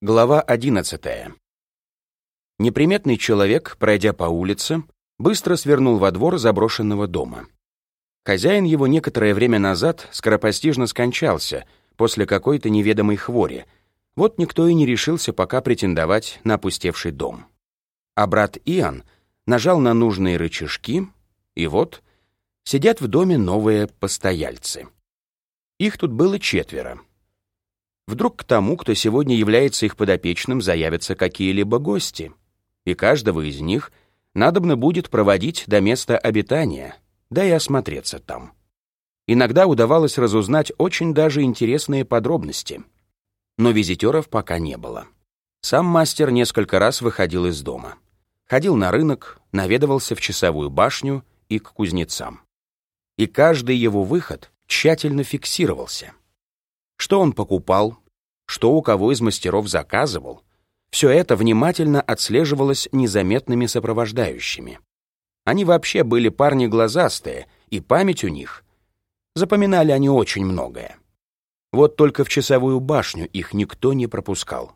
Глава 11. Неприметный человек, пройдя по улице, быстро свернул во двор заброшенного дома. Хозяин его некоторое время назад скоропостижно скончался после какой-то неведомой хвори. Вот никто и не решился пока претендовать на опустевший дом. А брат Иоанн нажал на нужные рычажки, и вот сидят в доме новые постояльцы. Их тут было четверо. Вдруг к тому, кто сегодня является их подопечным, заявятся какие-либо гости, и каждого из них надобно будет проводить до места обитания, да и осмотреться там. Иногда удавалось разузнать очень даже интересные подробности, но визитеров пока не было. Сам мастер несколько раз выходил из дома. Ходил на рынок, наведывался в часовую башню и к кузнецам. И каждый его выход тщательно фиксировался. Что он покупал, что у кого из мастеров заказывал, все это внимательно отслеживалось незаметными сопровождающими. Они вообще были парни глазастые, и память у них. Запоминали они очень многое. Вот только в часовую башню их никто не пропускал.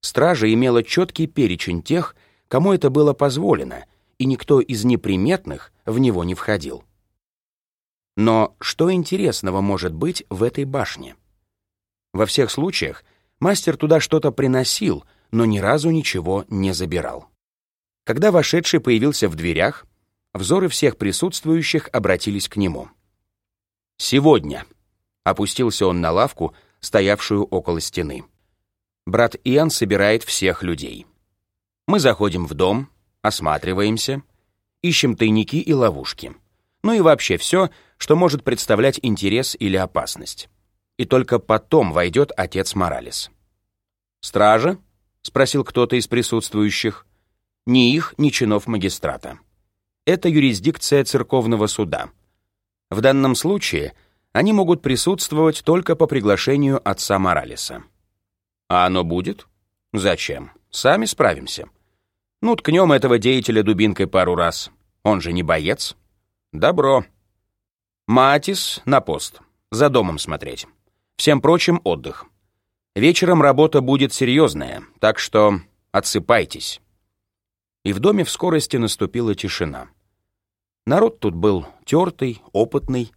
Стража имела четкий перечень тех, кому это было позволено, и никто из неприметных в него не входил. Но что интересного может быть в этой башне? Во всех случаях мастер туда что-то приносил, но ни разу ничего не забирал. Когда вошедший появился в дверях, взоры всех присутствующих обратились к нему. «Сегодня», — опустился он на лавку, стоявшую около стены. Брат Иоанн собирает всех людей. Мы заходим в дом, осматриваемся, ищем тайники и ловушки. Ну и вообще все, что может представлять интерес или опасность и только потом войдет отец Моралес. «Стража?» — спросил кто-то из присутствующих. «Ни их, ни чинов магистрата. Это юрисдикция церковного суда. В данном случае они могут присутствовать только по приглашению отца Моралеса. А оно будет? Зачем? Сами справимся. Ну, ткнем этого деятеля дубинкой пару раз. Он же не боец. Добро. Матис на пост. За домом смотреть. Всем прочим отдых. Вечером работа будет серьезная, так что отсыпайтесь. И в доме в скорости наступила тишина. Народ тут был тертый, опытный,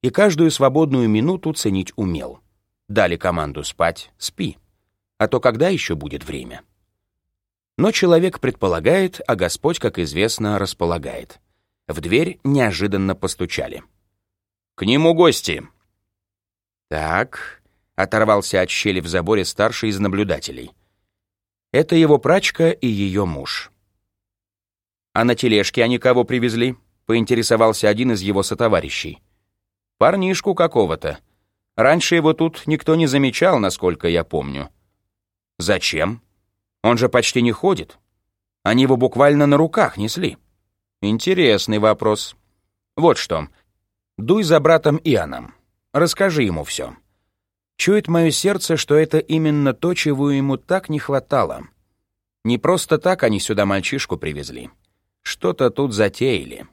и каждую свободную минуту ценить умел. Дали команду спать, спи. А то когда еще будет время? Но человек предполагает, а Господь, как известно, располагает. В дверь неожиданно постучали. «К нему гости!» «Так», — оторвался от щели в заборе старший из наблюдателей. «Это его прачка и ее муж». «А на тележке они кого привезли?» — поинтересовался один из его сотоварищей. «Парнишку какого-то. Раньше его тут никто не замечал, насколько я помню». «Зачем? Он же почти не ходит. Они его буквально на руках несли». «Интересный вопрос. Вот что. Дуй за братом Иоанном. Расскажи ему все. Чует мое сердце, что это именно то, чего ему так не хватало. Не просто так они сюда мальчишку привезли. Что-то тут затеяли.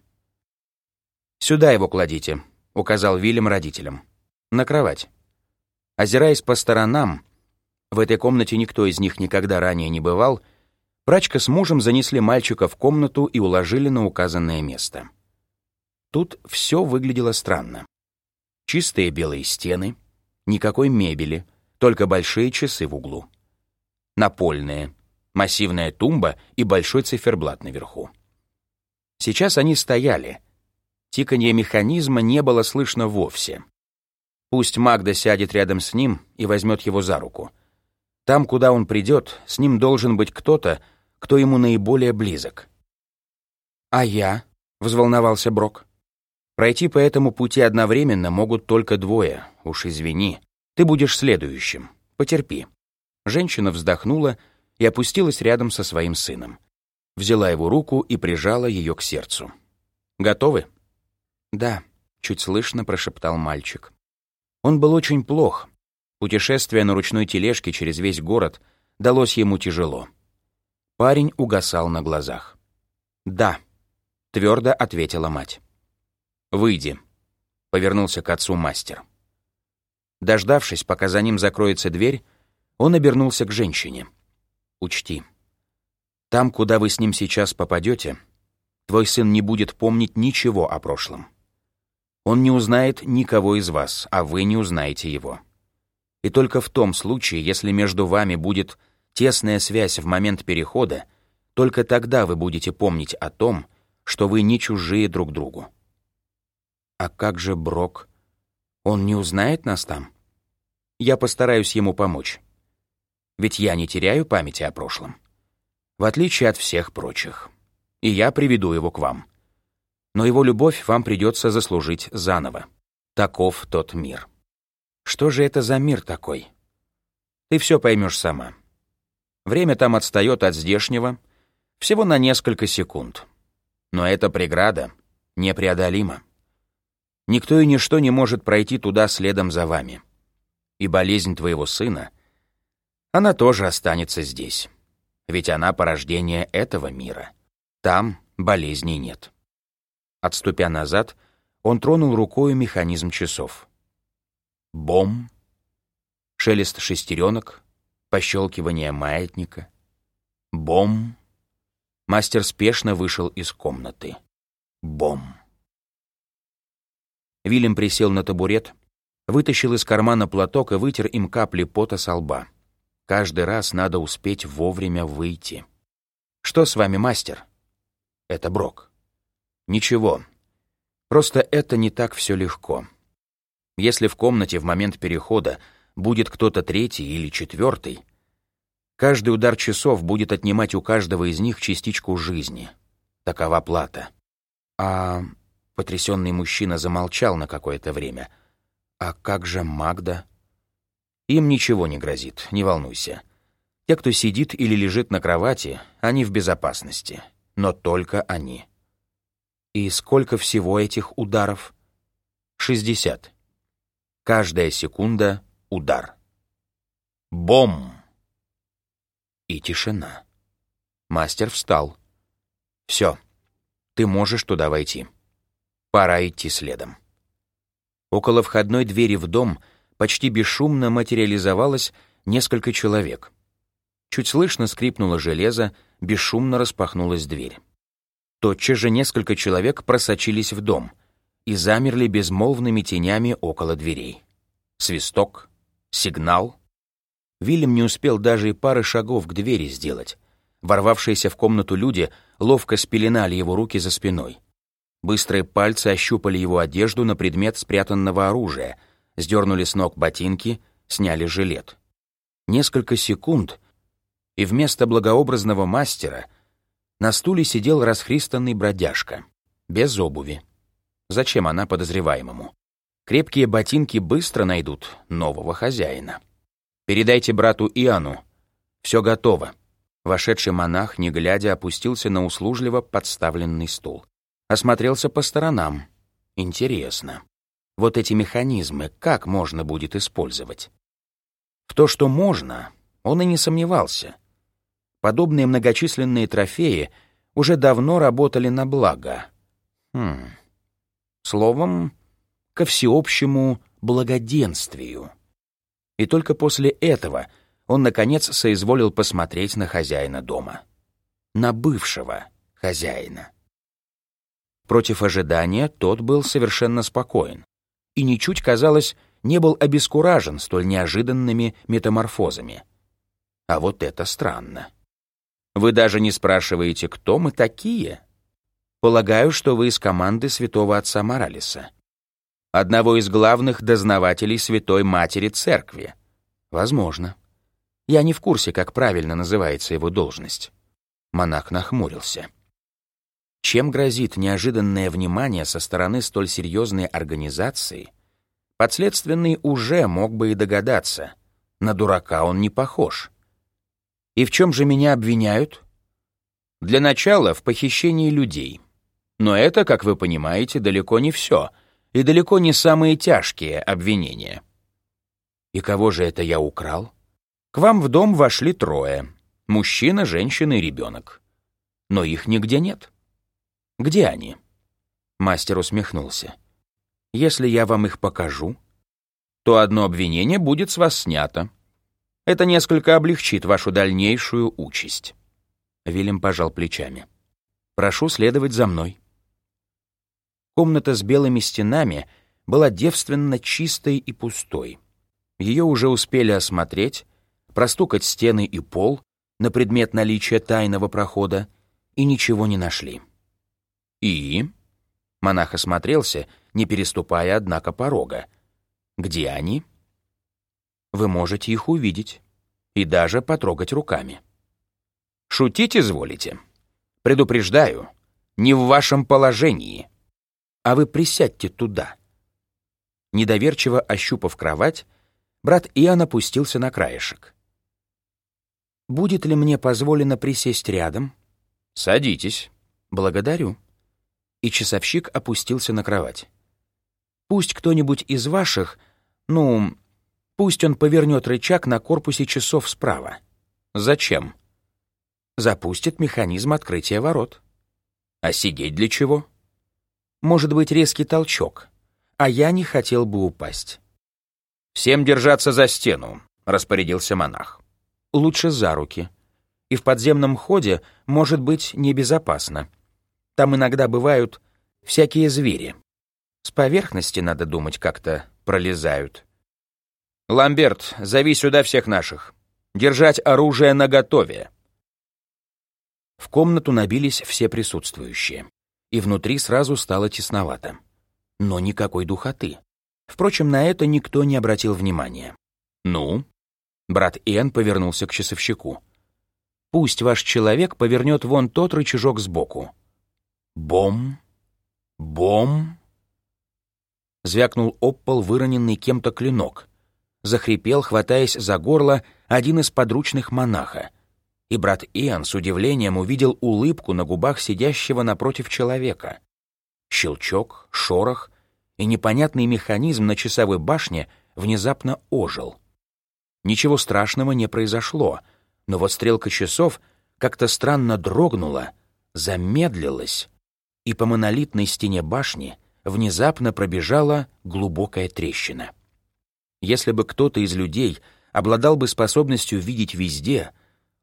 «Сюда его кладите», — указал Вильям родителям. «На кровать». Озираясь по сторонам, в этой комнате никто из них никогда ранее не бывал, прачка с мужем занесли мальчика в комнату и уложили на указанное место. Тут все выглядело странно. Чистые белые стены, никакой мебели, только большие часы в углу. Напольные, массивная тумба и большой циферблат наверху. Сейчас они стояли. Тиканье механизма не было слышно вовсе. Пусть Магда сядет рядом с ним и возьмет его за руку. Там, куда он придет, с ним должен быть кто-то, кто ему наиболее близок. «А я?» — взволновался Брок. Пройти по этому пути одновременно могут только двое. Уж извини. Ты будешь следующим. Потерпи. Женщина вздохнула и опустилась рядом со своим сыном. Взяла его руку и прижала ее к сердцу. Готовы? Да, чуть слышно прошептал мальчик. Он был очень плох. Путешествие на ручной тележке через весь город далось ему тяжело. Парень угасал на глазах. «Да», — твердо ответила мать. «Выйди», — повернулся к отцу мастер. Дождавшись, пока за ним закроется дверь, Он обернулся к женщине. «Учти, там, куда вы с ним сейчас попадете, твой сын не будет помнить ничего о прошлом. Он не узнает никого из вас, а вы не узнаете его. И только в том случае, если между вами будет тесная связь в момент перехода, только тогда вы будете помнить о том, что вы не чужие друг другу. А как же Брок? Он не узнает нас там? Я постараюсь ему помочь. Ведь я не теряю памяти о прошлом. В отличие от всех прочих. И я приведу его к вам. Но его любовь вам придется заслужить заново. Таков тот мир. Что же это за мир такой? Ты все поймешь сама. Время там отстает от здешнего всего на несколько секунд. Но эта преграда непреодолима. Никто и ничто не может пройти туда следом за вами. И болезнь твоего сына, она тоже останется здесь. Ведь она порождение этого мира. Там болезней нет. Отступя назад, он тронул рукой механизм часов. Бом, шелест шестеренок, пощелкивание маятника. Бом. Мастер спешно вышел из комнаты. Бом. Вильям присел на табурет, вытащил из кармана платок и вытер им капли пота со лба. Каждый раз надо успеть вовремя выйти. «Что с вами, мастер?» «Это Брок». «Ничего. Просто это не так все легко. Если в комнате в момент перехода будет кто-то третий или четвертый, каждый удар часов будет отнимать у каждого из них частичку жизни. Такова плата. А потрясенный мужчина замолчал на какое-то время. А как же Магда? Им ничего не грозит, не волнуйся. Те, кто сидит или лежит на кровати, они в безопасности. Но только они. И сколько всего этих ударов? Шестьдесят. Каждая секунда — удар. Бом! И тишина. Мастер встал. Все, ты можешь туда войти. Пора идти следом. Около входной двери в дом почти бесшумно материализовалось несколько человек. Чуть слышно скрипнуло железо, бесшумно распахнулась дверь. Тотчас же несколько человек просочились в дом — и замерли безмолвными тенями около дверей. Свисток, сигнал. Вильям не успел даже и пары шагов к двери сделать. Ворвавшиеся в комнату люди ловко спеленали его руки за спиной. Быстрые пальцы ощупали его одежду на предмет спрятанного оружия, сдернули с ног ботинки, сняли жилет. Несколько секунд, и вместо благообразного мастера на стуле сидел расхристанный бродяжка, без обуви. Зачем она подозреваемому? Крепкие ботинки быстро найдут нового хозяина. Передайте брату Иоанну. Все готово. Вошедший монах, не глядя, опустился на услужливо подставленный стул. Осмотрелся по сторонам. Интересно. Вот эти механизмы как можно будет использовать? В то, что можно, он и не сомневался. Подобные многочисленные трофеи уже давно работали на благо. Хм... Словом, ко всеобщему благоденствию. И только после этого он, наконец, соизволил посмотреть на хозяина дома. На бывшего хозяина. Против ожидания тот был совершенно спокоен и ничуть, казалось, не был обескуражен столь неожиданными метаморфозами. А вот это странно. Вы даже не спрашиваете, кто мы такие? Полагаю, что вы из команды святого отца Моралеса. Одного из главных дознавателей Святой Матери Церкви. Возможно. Я не в курсе, как правильно называется его должность. Монах нахмурился. Чем грозит неожиданное внимание со стороны столь серьезной организации? Подследственный уже мог бы и догадаться. На дурака он не похож. И в чем же меня обвиняют? Для начала в похищении людей — но это, как вы понимаете, далеко не все, и далеко не самые тяжкие обвинения. И кого же это я украл? К вам в дом вошли трое. Мужчина, женщина и ребенок. Но их нигде нет. Где они? Мастер усмехнулся. Если я вам их покажу, то одно обвинение будет с вас снято. Это несколько облегчит вашу дальнейшую участь». Вильям пожал плечами. «Прошу следовать за мной». Комната с белыми стенами была девственно чистой и пустой. Ее уже успели осмотреть, простукать стены и пол на предмет наличия тайного прохода, и ничего не нашли. «И?» Монах осмотрелся, не переступая, однако, порога. «Где они?» «Вы можете их увидеть и даже потрогать руками». «Шутить изволите? Предупреждаю, не в вашем положении. А вы присядьте туда». Недоверчиво ощупав кровать, брат Иоанн опустился на краешек. «Будет ли мне позволено присесть рядом?» «Садитесь». «Благодарю» и часовщик опустился на кровать. «Пусть кто-нибудь из ваших, ну, пусть он повернет рычаг на корпусе часов справа». «Зачем?» «Запустит механизм открытия ворот». «А сидеть для чего?» «Может быть резкий толчок, а я не хотел бы упасть». «Всем держаться за стену», — распорядился монах. «Лучше за руки. И в подземном ходе может быть небезопасно. Там иногда бывают всякие звери. С поверхности, надо думать, как-то пролезают. «Ламберт, зови сюда всех наших. Держать оружие наготове». В комнату набились все присутствующие, и внутри сразу стало тесновато. Но никакой духоты. Впрочем, на это никто не обратил внимания. «Ну?» Брат Иэн повернулся к часовщику. «Пусть ваш человек повернет вон тот рычажок сбоку. Бом, бом. Звякнул об пол выроненный кем-то клинок. Захрипел, хватаясь за горло, один из подручных монаха. И брат Иоанн с удивлением увидел улыбку на губах сидящего напротив человека. Щелчок, шорох, и непонятный механизм на часовой башне внезапно ожил. Ничего страшного не произошло, но вот стрелка часов как-то странно дрогнула, замедлилась, и по монолитной стене башни внезапно пробежала глубокая трещина. Если бы кто-то из людей обладал бы способностью видеть везде,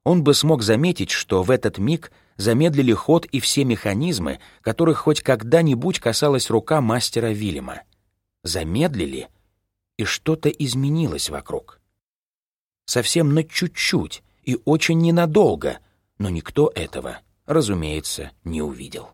он бы смог заметить, что в этот миг замедлили ход и все механизмы, которых хоть когда-нибудь касалась рука мастера Вильяма. Замедлили, и что-то изменилось вокруг. Совсем на чуть-чуть и очень ненадолго, но никто этого, разумеется, не увидел.